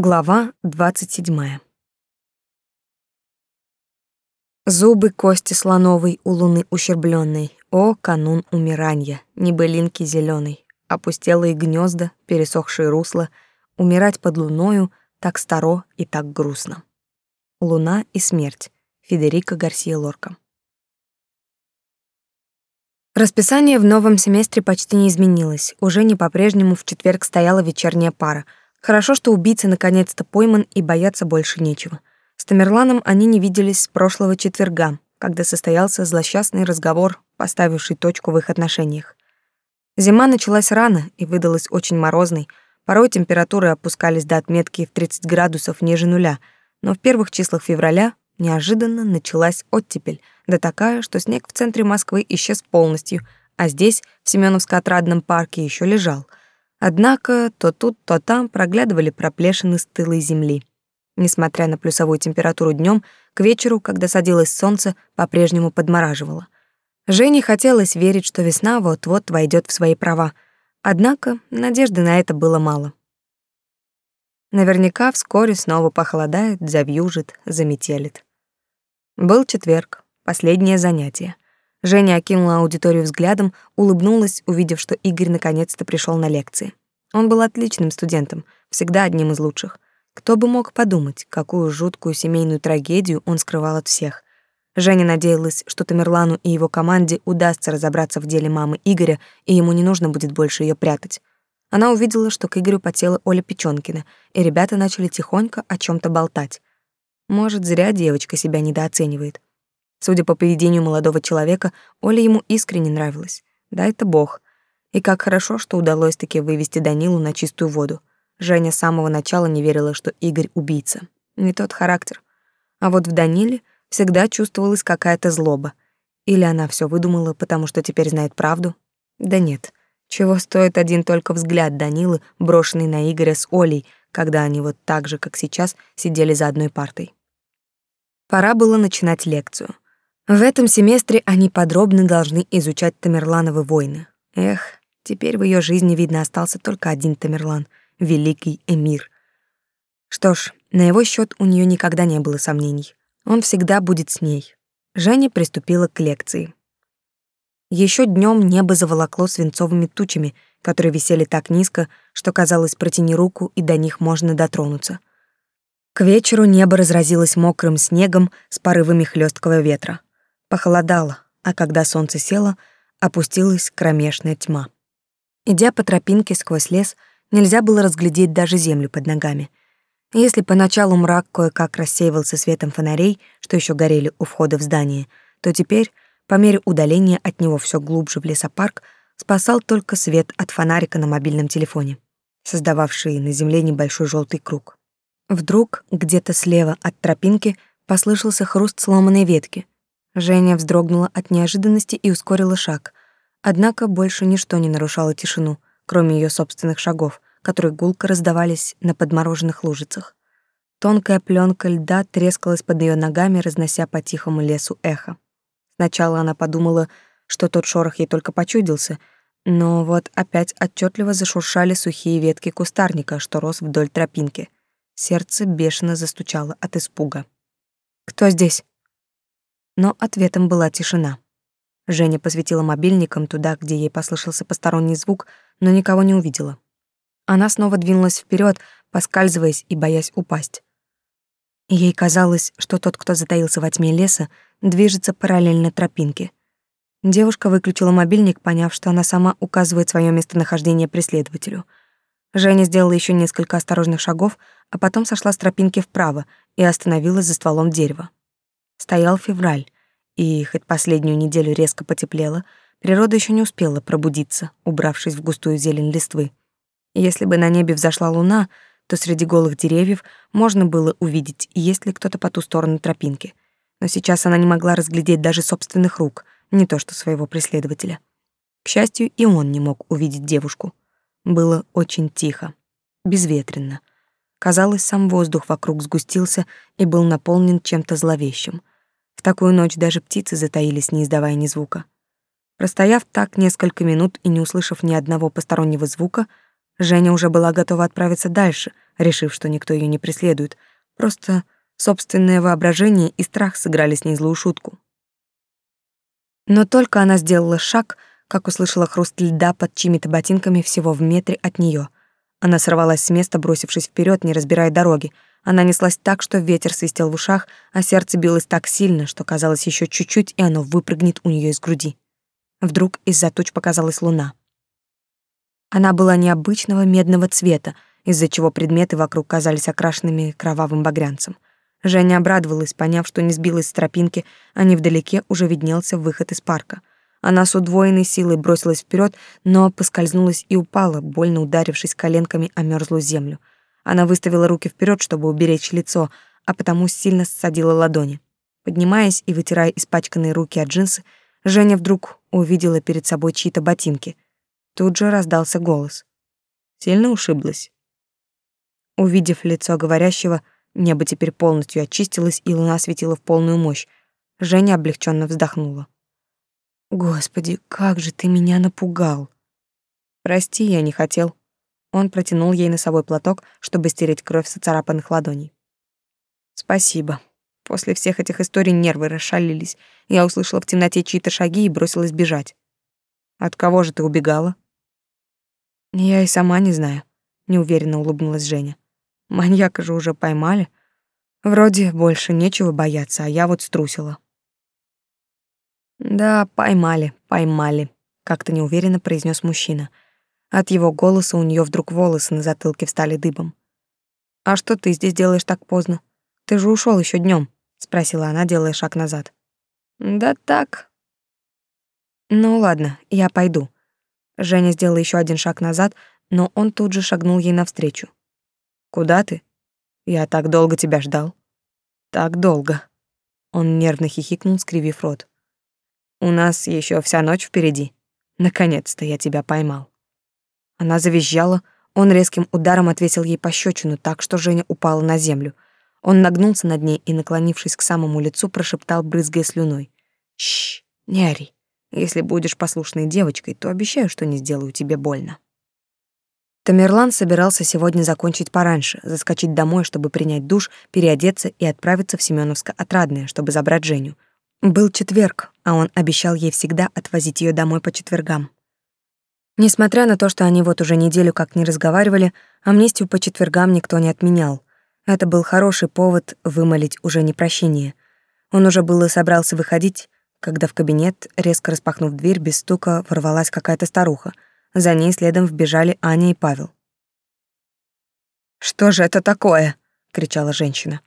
Глава 27. Зубы кости слоновой у луны ущербленной. О, канун умирания, небылинки зеленой, опустелые гнезда, пересохшие русла, умирать под луною так старо и так грустно. Луна и смерть. Федерико Гарсия Лорка. Расписание в новом семестре почти не изменилось. Уже не по-прежнему в четверг стояла вечерняя пара — Хорошо, что убийца наконец-то пойман и бояться больше нечего. С Тамерланом они не виделись с прошлого четверга, когда состоялся злосчастный разговор, поставивший точку в их отношениях. Зима началась рано и выдалась очень морозной. Порой температуры опускались до отметки в 30 градусов ниже нуля, но в первых числах февраля неожиданно началась оттепель, да такая, что снег в центре Москвы исчез полностью, а здесь, в Семёновско-Отрадном парке, еще лежал — Однако то тут, то там проглядывали проплешины стылой земли. Несмотря на плюсовую температуру днем, к вечеру, когда садилось солнце, по-прежнему подмораживало. Жене хотелось верить, что весна вот-вот войдет в свои права. Однако надежды на это было мало. Наверняка вскоре снова похолодает, завьюжит, заметелит. Был четверг, последнее занятие — Женя окинула аудиторию взглядом, улыбнулась, увидев, что Игорь наконец-то пришел на лекции. Он был отличным студентом, всегда одним из лучших. Кто бы мог подумать, какую жуткую семейную трагедию он скрывал от всех. Женя надеялась, что Тамерлану и его команде удастся разобраться в деле мамы Игоря, и ему не нужно будет больше ее прятать. Она увидела, что к Игорю потела Оля Печёнкина, и ребята начали тихонько о чем то болтать. Может, зря девочка себя недооценивает. Судя по поведению молодого человека, Оля ему искренне нравилась. Да это бог. И как хорошо, что удалось таки вывести Данилу на чистую воду. Женя с самого начала не верила, что Игорь убийца. Не тот характер. А вот в Даниле всегда чувствовалась какая-то злоба. Или она все выдумала, потому что теперь знает правду? Да нет. Чего стоит один только взгляд Данилы, брошенный на Игоря с Олей, когда они вот так же, как сейчас, сидели за одной партой. Пора было начинать лекцию — в этом семестре они подробно должны изучать Тамерлановы войны. Эх, теперь в ее жизни, видно, остался только один Тамерлан — великий эмир. Что ж, на его счет у нее никогда не было сомнений. Он всегда будет с ней. Женя приступила к лекции. Еще днем небо заволокло свинцовыми тучами, которые висели так низко, что казалось, протяни руку, и до них можно дотронуться. К вечеру небо разразилось мокрым снегом с порывами хлесткого ветра. Похолодало, а когда солнце село, опустилась кромешная тьма. Идя по тропинке сквозь лес, нельзя было разглядеть даже землю под ногами. Если поначалу мрак кое-как рассеивался светом фонарей, что еще горели у входа в здание, то теперь, по мере удаления от него все глубже в лесопарк, спасал только свет от фонарика на мобильном телефоне, создававший на земле небольшой желтый круг. Вдруг где-то слева от тропинки послышался хруст сломанной ветки — Женя вздрогнула от неожиданности и ускорила шаг. Однако больше ничто не нарушало тишину, кроме ее собственных шагов, которые гулко раздавались на подмороженных лужицах. Тонкая пленка льда трескалась под ее ногами, разнося по тихому лесу эхо. Сначала она подумала, что тот шорох ей только почудился, но вот опять отчетливо зашуршали сухие ветки кустарника, что рос вдоль тропинки. Сердце бешено застучало от испуга. «Кто здесь?» Но ответом была тишина. Женя посветила мобильником туда, где ей послышался посторонний звук, но никого не увидела. Она снова двинулась вперед, поскальзываясь и боясь упасть. Ей казалось, что тот, кто затаился во тьме леса, движется параллельно тропинке. Девушка выключила мобильник, поняв, что она сама указывает свое местонахождение преследователю. Женя сделала еще несколько осторожных шагов, а потом сошла с тропинки вправо и остановилась за стволом дерева. Стоял февраль, и хоть последнюю неделю резко потеплело, природа еще не успела пробудиться, убравшись в густую зелень листвы. Если бы на небе взошла луна, то среди голых деревьев можно было увидеть, есть ли кто-то по ту сторону тропинки. Но сейчас она не могла разглядеть даже собственных рук, не то что своего преследователя. К счастью, и он не мог увидеть девушку. Было очень тихо, безветренно. Казалось, сам воздух вокруг сгустился и был наполнен чем-то зловещим. В такую ночь даже птицы затаились, не издавая ни звука. Простояв так несколько минут и не услышав ни одного постороннего звука, Женя уже была готова отправиться дальше, решив, что никто ее не преследует. Просто собственное воображение и страх сыграли с ней злую шутку. Но только она сделала шаг, как услышала хруст льда под чьими-то ботинками всего в метре от нее. Она сорвалась с места, бросившись вперед, не разбирая дороги. Она неслась так, что ветер свистел в ушах, а сердце билось так сильно, что казалось еще чуть-чуть, и оно выпрыгнет у нее из груди. Вдруг из-за туч показалась луна. Она была необычного медного цвета, из-за чего предметы вокруг казались окрашенными кровавым багрянцем. Женя обрадовалась, поняв, что не сбилась с тропинки, а невдалеке уже виднелся выход из парка. Она с удвоенной силой бросилась вперед, но поскользнулась и упала, больно ударившись коленками о мёрзлую землю. Она выставила руки вперед, чтобы уберечь лицо, а потому сильно ссадила ладони. Поднимаясь и вытирая испачканные руки от джинсы, Женя вдруг увидела перед собой чьи-то ботинки. Тут же раздался голос. Сильно ушиблась. Увидев лицо говорящего, Небо теперь полностью очистилось, и луна светила в полную мощь. Женя облегченно вздохнула. Господи, как же ты меня напугал. Прости, я не хотел. Он протянул ей носовой платок, чтобы стереть кровь с царапанных ладоней. Спасибо. После всех этих историй нервы расшалились. Я услышала в темноте чьи-то шаги и бросилась бежать. От кого же ты убегала? Я и сама не знаю, неуверенно улыбнулась Женя. Маньяка же уже поймали. Вроде больше нечего бояться, а я вот струсила. Да, поймали, поймали, как-то неуверенно произнес мужчина. От его голоса у нее вдруг волосы на затылке встали дыбом. А что ты здесь делаешь так поздно? Ты же ушел еще днем, спросила она, делая шаг назад. Да так. Ну ладно, я пойду. Женя сделала еще один шаг назад, но он тут же шагнул ей навстречу. Куда ты? Я так долго тебя ждал. Так долго. Он нервно хихикнул, скривив рот. У нас еще вся ночь впереди. Наконец-то я тебя поймал. Она завизжала, он резким ударом отвесил ей пощечину так, что Женя упала на землю. Он нагнулся над ней и, наклонившись к самому лицу, прошептал, брызгая слюной. «Шш, не ори. Если будешь послушной девочкой, то обещаю, что не сделаю тебе больно». Тамерлан собирался сегодня закончить пораньше, заскочить домой, чтобы принять душ, переодеться и отправиться в Семёновско-Отрадное, чтобы забрать Женю. Был четверг, а он обещал ей всегда отвозить ее домой по четвергам. Несмотря на то, что они вот уже неделю как не разговаривали, амнистию по четвергам никто не отменял. Это был хороший повод вымолить уже не прощение. Он уже было собрался выходить, когда в кабинет, резко распахнув дверь, без стука ворвалась какая-то старуха — за ней следом вбежали Аня и Павел. «Что же это такое?» — кричала женщина.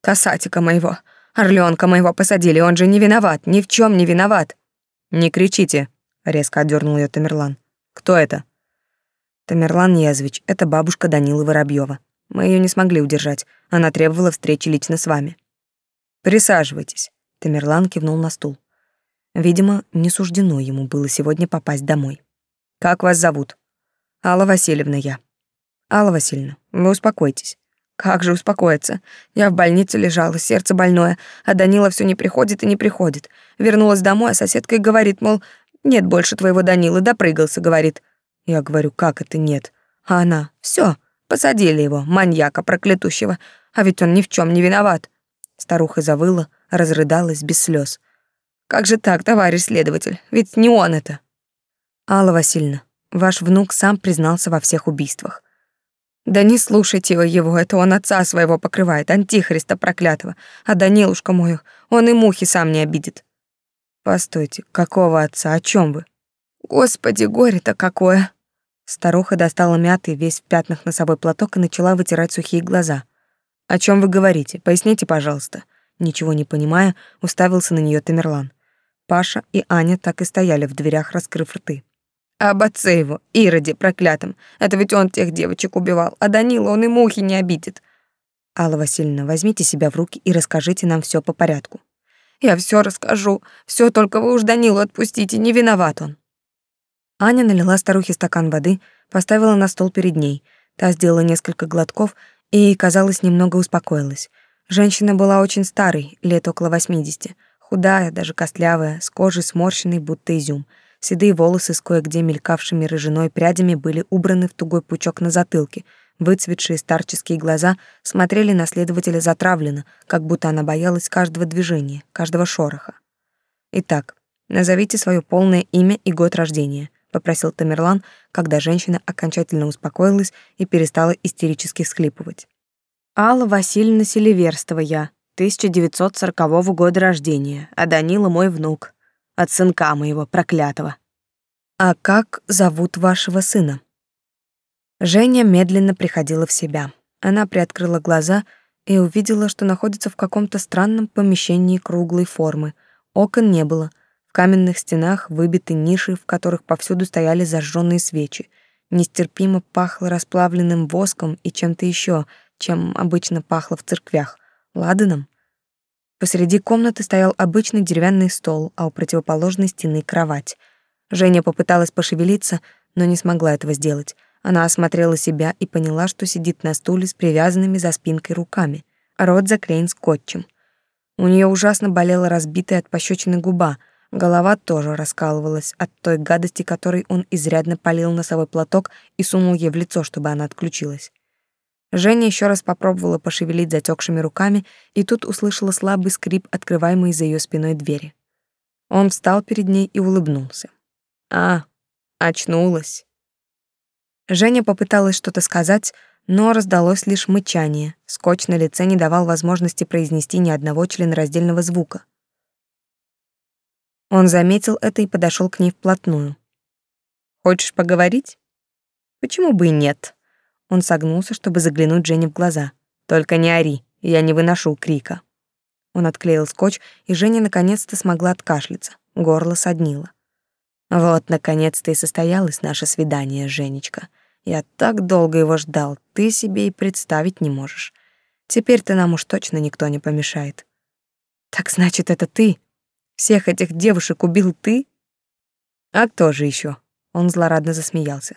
«Касатика моего, орлёнка моего посадили, он же не виноват, ни в чем не виноват!» «Не кричите!» — резко отдернул ее Тамерлан. «Кто это?» «Тамерлан Язвич, это бабушка Данилы Воробьева. Мы ее не смогли удержать, она требовала встречи лично с вами». «Присаживайтесь», — Тамерлан кивнул на стул. Видимо, не суждено ему было сегодня попасть домой. Как вас зовут? Алла Васильевна я. Алла Васильевна, вы успокойтесь. Как же успокоиться? Я в больнице лежала, сердце больное, а Данила все не приходит и не приходит. Вернулась домой, а соседка и говорит, мол, нет больше твоего Данилы, допрыгался, говорит. Я говорю, как это нет? А она, все, посадили его, маньяка проклятущего, а ведь он ни в чем не виноват. Старуха завыла, разрыдалась без слез. Как же так, товарищ следователь? Ведь не он это. Алла Васильевна, ваш внук сам признался во всех убийствах. Да не слушайте вы его, это он отца своего покрывает, антихриста проклятого. А Данилушка мою, он и мухи сам не обидит. Постойте, какого отца, о чем вы? Господи, горе-то какое! Старуха достала мятый, весь в пятнах носовой платок и начала вытирать сухие глаза. О чем вы говорите? Поясните, пожалуйста. Ничего не понимая, уставился на нее Тамерлан. Паша и Аня так и стояли в дверях, раскрыв рты. Об отце его, Ироде проклятом. Это ведь он тех девочек убивал, а Данила он и мухи не обидит. Алла Васильевна, возьмите себя в руки и расскажите нам все по порядку. Я все расскажу. Все, только вы уж Данилу отпустите, не виноват он. Аня налила старухе стакан воды, поставила на стол перед ней. Та сделала несколько глотков и, казалось, немного успокоилась. Женщина была очень старой, лет около восьмидесяти, худая, даже костлявая, с кожей сморщенной, будто изюм — Седые волосы с кое-где мелькавшими рыжиной прядями были убраны в тугой пучок на затылке, Выцветшие старческие глаза смотрели на следователя затравленно, как будто она боялась каждого движения, каждого шороха. «Итак, назовите свое полное имя и год рождения», — попросил Тамерлан, когда женщина окончательно успокоилась и перестала истерически всхлипывать. «Алла Васильевна Селиверстова я, 1940 года рождения, а Данила мой внук, от сынка моего проклятого». «А как зовут вашего сына?» Женя медленно приходила в себя. Она приоткрыла глаза и увидела, что находится в каком-то странном помещении круглой формы. Окон не было. В каменных стенах выбиты ниши, в которых повсюду стояли зажженные свечи. Нестерпимо пахло расплавленным воском и чем-то еще, чем обычно пахло в церквях. Ладаном. Посреди комнаты стоял обычный деревянный стол, а у противоположной стены кровать. Женя попыталась пошевелиться, но не смогла этого сделать. Она осмотрела себя и поняла, что сидит на стуле с привязанными за спинкой руками. Рот заклеен скотчем. У нее ужасно болела разбитая от пощечины губа, голова тоже раскалывалась от той гадости, которой он изрядно полил носовой платок и сунул ей в лицо, чтобы она отключилась. Женя еще раз попробовала пошевелить затекшими руками и тут услышала слабый скрип, открываемой за ее спиной двери. Он встал перед ней и улыбнулся. «А, очнулась». Женя попыталась что-то сказать, но раздалось лишь мычание. Скотч на лице не давал возможности произнести ни одного членораздельного звука. Он заметил это и подошел к ней вплотную. «Хочешь поговорить?» «Почему бы и нет?» Он согнулся, чтобы заглянуть Жене в глаза. «Только не ори, я не выношу крика». Он отклеил скотч, и Женя наконец-то смогла откашляться. Горло соднило. Вот, наконец-то и состоялось наше свидание, Женечка. Я так долго его ждал, ты себе и представить не можешь. Теперь ты нам уж точно никто не помешает. Так значит, это ты? Всех этих девушек убил ты? А кто же еще? Он злорадно засмеялся.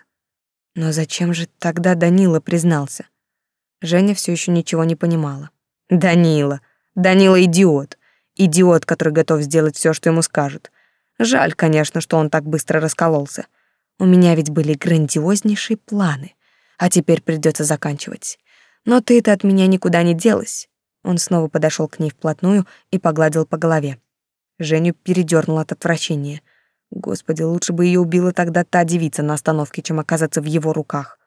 Но зачем же тогда Данила признался? Женя все еще ничего не понимала. Данила. Данила идиот. Идиот, который готов сделать все, что ему скажут. Жаль, конечно, что он так быстро раскололся. У меня ведь были грандиознейшие планы, а теперь придется заканчивать. Но ты-то от меня никуда не делась. Он снова подошел к ней вплотную и погладил по голове. Женю передернул от отвращения. Господи, лучше бы ее убила тогда та девица на остановке, чем оказаться в его руках.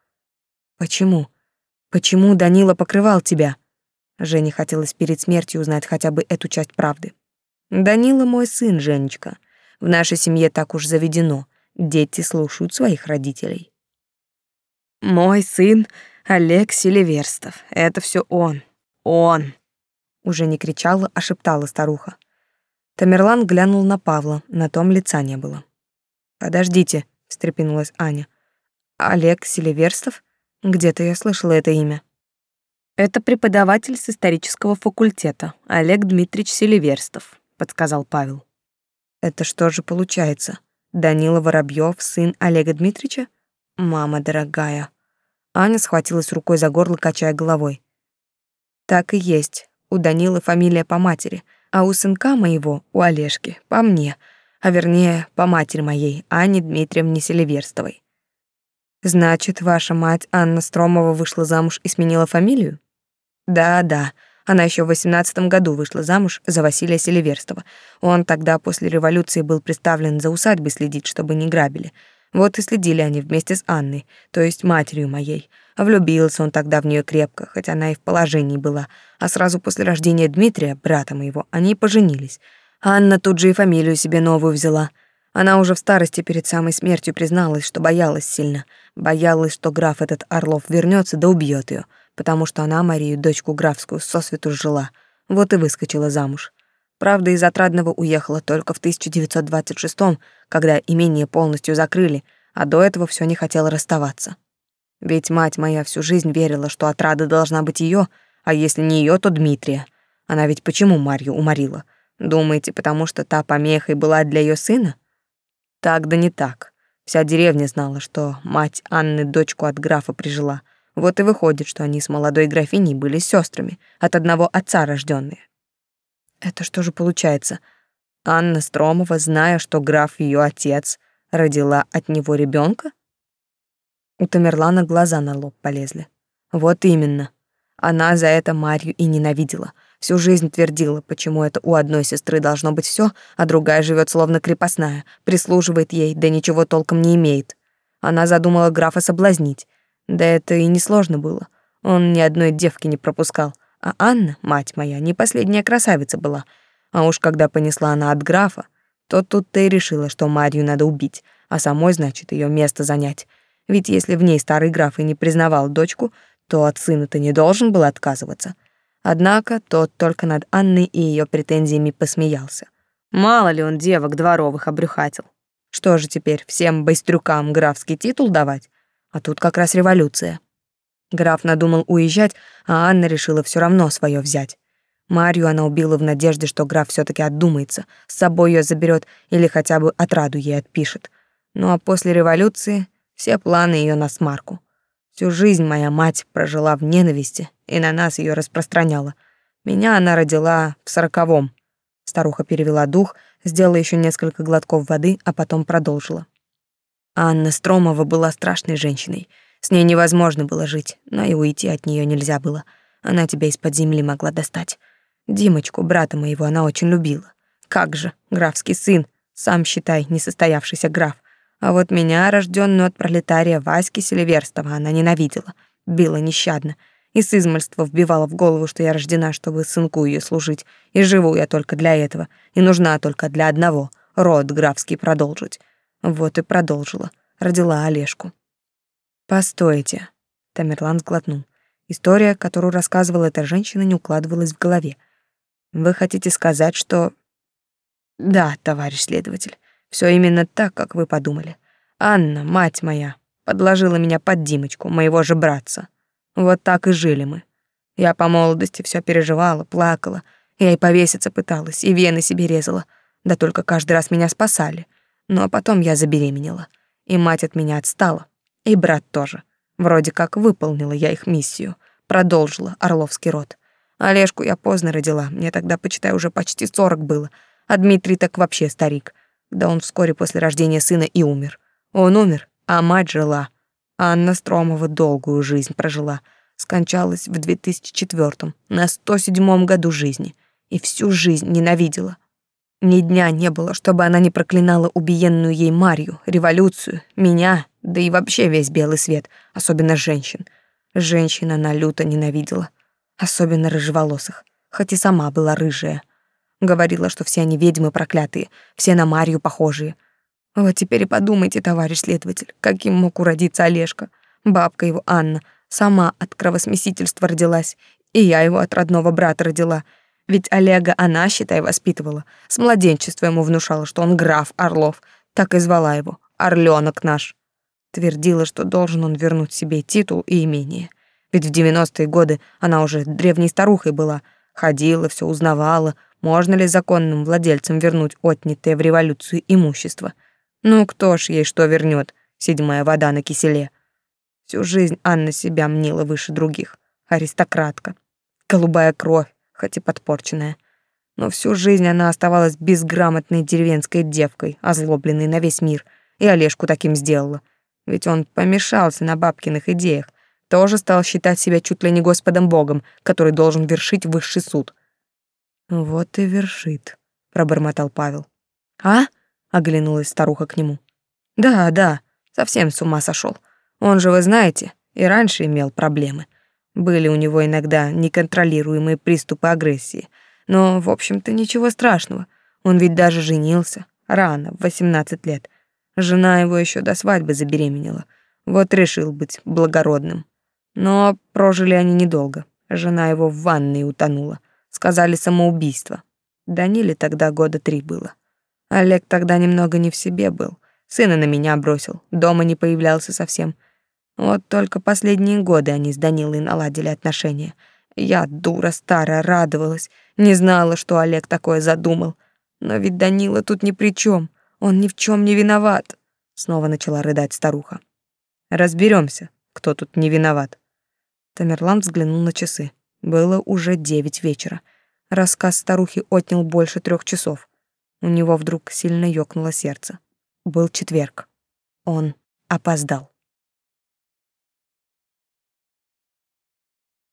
Почему? Почему Данила покрывал тебя? Жене хотелось перед смертью узнать хотя бы эту часть правды. Данила мой сын, Женечка. В нашей семье так уж заведено. Дети слушают своих родителей. Мой сын Олег Селиверстов. Это все он. Он. Уже не кричала, а шептала старуха. Тамерлан глянул на Павла, на том лица не было. Подождите, встрепенулась Аня. Олег Селиверстов? Где-то я слышала это имя. Это преподаватель с исторического факультета, Олег Дмитриевич Селиверстов, подсказал Павел. Это что же получается? Данила Воробьев, сын Олега Дмитриевича? Мама дорогая. Аня схватилась рукой за горло, качая головой. Так и есть. У Данилы фамилия по матери, а у сынка моего, у Олежки, по мне, а вернее, по матери моей, Ане Дмитриевне Селиверстовой. Значит, ваша мать Анна Стромова вышла замуж и сменила фамилию? Да-да. Она еще в восемнадцатом году вышла замуж за Василия Селиверстова. Он тогда после революции был представлен за усадьбой следить, чтобы не грабили. Вот и следили они вместе с Анной, то есть матерью моей. Влюбился он тогда в нее крепко, хоть она и в положении была. А сразу после рождения Дмитрия, брата моего, они поженились. Анна тут же и фамилию себе новую взяла. Она уже в старости перед самой смертью призналась, что боялась сильно. Боялась, что граф этот Орлов вернется да убьет ее потому что она Марию, дочку графскую, сосвету жила, вот и выскочила замуж. Правда, из Отрадного уехала только в 1926-м, когда имение полностью закрыли, а до этого все не хотела расставаться. Ведь мать моя всю жизнь верила, что Отрада должна быть ее, а если не ее, то Дмитрия. Она ведь почему Марью уморила? Думаете, потому что та помехой была для ее сына? Так да не так. Вся деревня знала, что мать Анны дочку от графа прижила — вот и выходит, что они с молодой графиней были сестрами, от одного отца рожденные. Это что же получается? Анна Стромова, зная, что граф ее отец, родила от него ребенка? У Тамерлана глаза на лоб полезли. Вот именно. Она за это Марью и ненавидела. Всю жизнь твердила, почему это у одной сестры должно быть все, а другая живет словно крепостная, прислуживает ей, да ничего толком не имеет. Она задумала графа соблазнить. Да это и не сложно было. Он ни одной девки не пропускал. А Анна, мать моя, не последняя красавица была. А уж когда понесла она от графа, то тут-то и решила, что Марью надо убить, а самой, значит, ее место занять. Ведь если в ней старый граф и не признавал дочку, то от сына-то не должен был отказываться. Однако тот только над Анной и ее претензиями посмеялся. Мало ли он девок дворовых обрюхатил. Что же теперь, всем байстрюкам графский титул давать? А тут как раз революция. Граф надумал уезжать, а Анна решила все равно свое взять. Марию она убила в надежде, что граф все таки отдумается, с собой ее заберет или хотя бы отраду ей отпишет. Ну а после революции все планы ее на смарку. Всю жизнь моя мать прожила в ненависти и на нас ее распространяла. Меня она родила в сороковом. Старуха перевела дух, сделала еще несколько глотков воды, а потом продолжила. Анна Стромова была страшной женщиной. С ней невозможно было жить, но и уйти от нее нельзя было. Она тебя из-под земли могла достать. Димочку, брата моего, она очень любила. Как же, графский сын, сам считай, несостоявшийся граф. А вот меня, рожденную от пролетария Васьки Селиверстова, она ненавидела, била нещадно и с измальства вбивала в голову, что я рождена, чтобы сынку ее служить, и живу я только для этого, и нужна только для одного — род графский продолжить. Вот и продолжила, родила Олежку. «Постойте», — Тамерлан сглотнул. История, которую рассказывала эта женщина, не укладывалась в голове. «Вы хотите сказать, что...» «Да, товарищ следователь, все именно так, как вы подумали. Анна, мать моя, подложила меня под Димочку, моего же братца. Вот так и жили мы. Я по молодости все переживала, плакала. Я и повеситься пыталась, и вены себе резала. Да только каждый раз меня спасали. Ну а потом я забеременела. И мать от меня отстала. И брат тоже. Вроде как выполнила я их миссию. Продолжила Орловский род. Олежку я поздно родила. Мне тогда, почитай, уже почти сорок было. А Дмитрий так вообще старик. Да он вскоре после рождения сына и умер. Он умер, а мать жила. Анна Стромова долгую жизнь прожила. Скончалась в 2004 на 107-м году жизни. И всю жизнь ненавидела. Ни дня не было, чтобы она не проклинала убиенную ей Марью, революцию, меня, да и вообще весь белый свет, особенно женщин. Женщин она люто ненавидела. Особенно рыжеволосых, хоть и сама была рыжая. Говорила, что все они ведьмы проклятые, все на Марью похожие. Вот теперь и подумайте, товарищ следователь, каким мог уродиться Олежка. Бабка его, Анна, сама от кровосмесительства родилась, и я его от родного брата родила. Ведь Олега она, считай, воспитывала. С младенчества ему внушала, что он граф Орлов. Так и звала его, Орлёнок наш. Твердила, что должен он вернуть себе титул и имение. Ведь в девяностые годы она уже древней старухой была. Ходила, все узнавала, можно ли законным владельцам вернуть отнятое в революцию имущество. Ну кто ж ей что вернет? седьмая вода на киселе. Всю жизнь Анна себя мнила выше других. Аристократка. Голубая кровь, хоть и подпорченная. Но всю жизнь она оставалась безграмотной деревенской девкой, озлобленной на весь мир, и Олежку таким сделала. Ведь он помешался на бабкиных идеях, тоже стал считать себя чуть ли не Господом Богом, который должен вершить высший суд. Вот и вершит, пробормотал Павел. А? оглянулась старуха к нему. Да, да, совсем с ума сошел. Он же, вы знаете, и раньше имел проблемы. Были у него иногда неконтролируемые приступы агрессии. Но, в общем-то, ничего страшного. Он ведь даже женился. Рано, в 18 лет. Жена его еще до свадьбы забеременела. Вот решил быть благородным. Но прожили они недолго. Жена его в ванной утонула. Сказали самоубийство. Даниле тогда года три было. Олег тогда немного не в себе был. Сына на меня бросил, дома не появлялся совсем. Вот только последние годы они с Данилой наладили отношения. Я, дура старая, радовалась, не знала, что Олег такое задумал. Но ведь Данила тут ни при чем, он ни в чем не виноват. Снова начала рыдать старуха. Разберемся, кто тут не виноват. Тамерлан взглянул на часы. Было уже девять вечера. Рассказ старухи отнял больше трех часов. У него вдруг сильно ёкнуло сердце. Был четверг. Он опоздал.